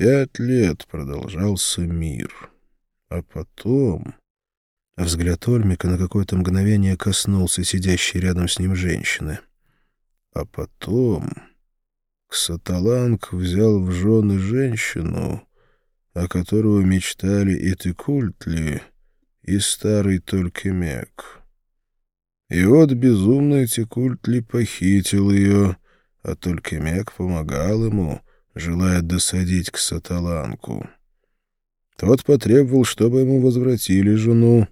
Пять лет продолжался мир. А потом... Взгляд Ольмика на какое-то мгновение коснулся сидящей рядом с ним женщины. А потом... Ксаталанг взял в жены женщину, о которую мечтали и Текультли, и старый Толькемек. И вот безумный Текультли похитил ее, а Толькемек помогал ему, желая досадить к Саталанку. Тот потребовал, чтобы ему возвратили жену,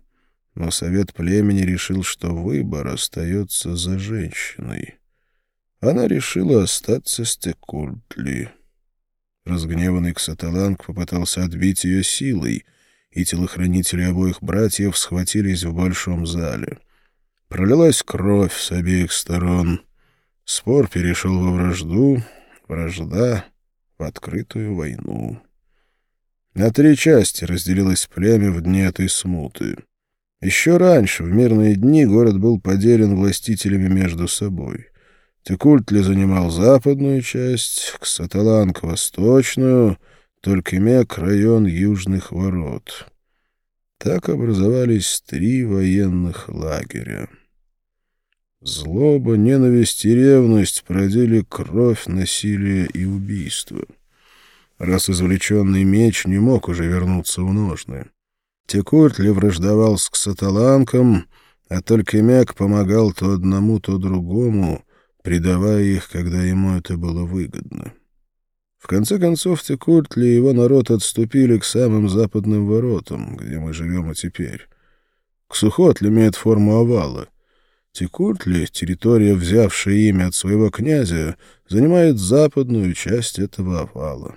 но совет племени решил, что выбор остается за женщиной. Она решила остаться с Текультли. Разгневанный Ксаталанг попытался отбить ее силой, и телохранители обоих братьев схватились в большом зале. Пролилась кровь с обеих сторон. Спор перешел во вражду, вражда — в открытую войну. На три части разделилось племя в дни этой смуты. Еще раньше, в мирные дни, город был поделен властителями между собой. Текультли занимал западную часть, Ксаталанг — восточную, Толькемек — район южных ворот. Так образовались три военных лагеря. Злоба, ненависть и ревность продели кровь, насилие и убийство раз извлеченный меч не мог уже вернуться в ножны. Текутли враждовал с ксаталанком, а только Мяк помогал то одному, то другому, предавая их, когда ему это было выгодно. В конце концов, Текутли и его народ отступили к самым западным воротам, где мы живем и теперь. Ксухотли имеет форму овала. Текутли, территория, взявшая имя от своего князя, занимает западную часть этого овала.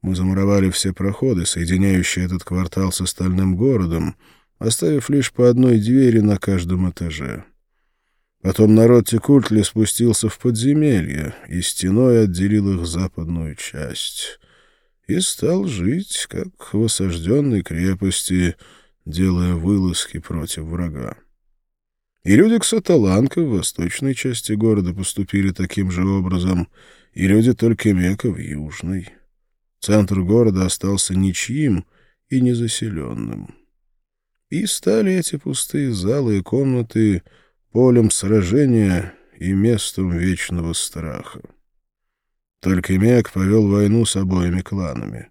Мы замуровали все проходы, соединяющие этот квартал с остальным городом, оставив лишь по одной двери на каждом этаже. Потом народ Текультли спустился в подземелье и стеной отделил их западную часть. И стал жить, как в осажденной крепости, делая вылазки против врага. И люди Ксаталанка в восточной части города поступили таким же образом, и люди Толькемека в южной. Центр города остался ничьим и незаселенным. И стали эти пустые залы и комнаты полем сражения и местом вечного страха. Только Мек повел войну с обоими кланами.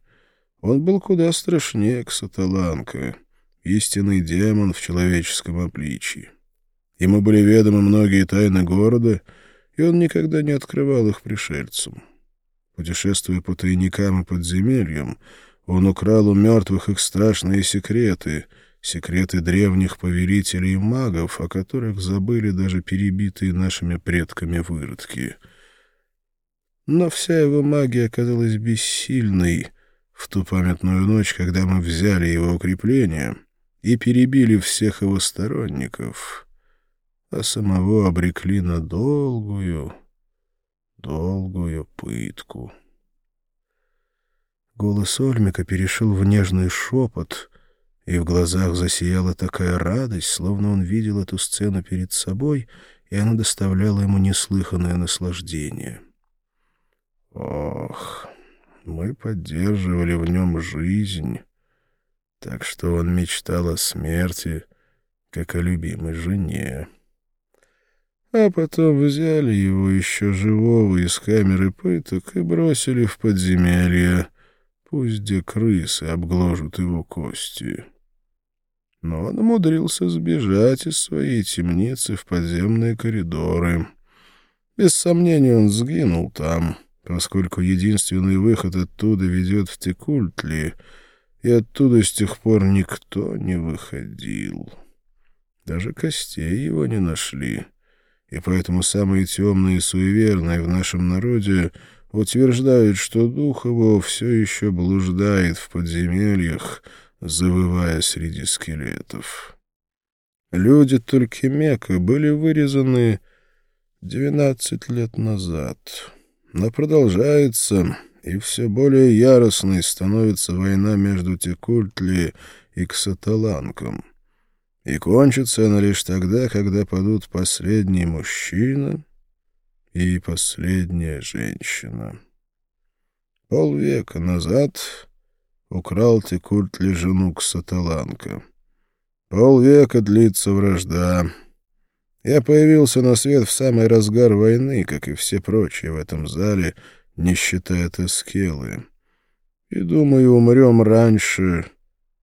Он был куда страшнее Ксаталанка, истинный демон в человеческом обличии. Ему были ведомы многие тайны города, и он никогда не открывал их пришельцам. Путешествуя по тайникам и подземельям, он украл у мертвых их страшные секреты, секреты древних повелителей и магов, о которых забыли даже перебитые нашими предками выродки. Но вся его магия оказалась бессильной в ту памятную ночь, когда мы взяли его укрепление и перебили всех его сторонников, а самого обрекли на долгую долгую пытку. Голос Ольмика перешел в нежный шепот, и в глазах засияла такая радость, словно он видел эту сцену перед собой, и она доставляла ему неслыханное наслаждение. Ох, мы поддерживали в нем жизнь, так что он мечтал о смерти, как о любимой жене. А потом взяли его еще живого из камеры пыток и бросили в подземелье, пусть где крысы обгложат его кости. Но он умудрился сбежать из своей темницы в подземные коридоры. Без сомнения, он сгинул там, поскольку единственный выход оттуда ведет в Текультли, и оттуда с тех пор никто не выходил. Даже костей его не нашли и поэтому самые темные и суеверные в нашем народе утверждают, что дух его все еще блуждает в подземельях, завывая среди скелетов. Люди Толькемека были вырезаны двенадцать лет назад, но продолжается, и все более яростной становится война между Текультли и Ксаталанком — и кончится она лишь тогда, когда падут последний мужчина и последняя женщина. Полвека назад украл ты культ жену Ксаталанка. Полвека длится вражда. Я появился на свет в самый разгар войны, как и все прочие в этом зале, не считая Тескелы. И, думаю, умрем раньше,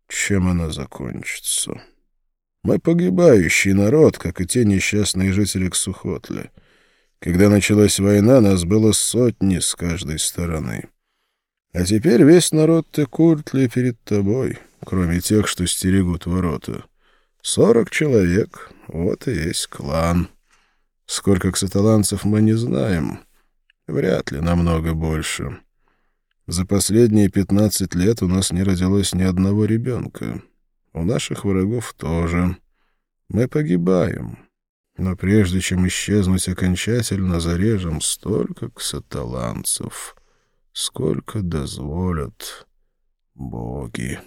чем она закончится. Мы погибающий народ, как и те несчастные жители Ксухотля. Когда началась война, нас было сотни с каждой стороны. А теперь весь народ Текуртли перед тобой, кроме тех, что стерегут ворота. Сорок человек, вот и есть клан. Сколько ксаталанцев мы не знаем. Вряд ли намного больше. За последние пятнадцать лет у нас не родилось ни одного ребенка. У наших врагов тоже. Мы погибаем. Но прежде чем исчезнуть окончательно, зарежем столько ксаталанцев, сколько дозволят боги».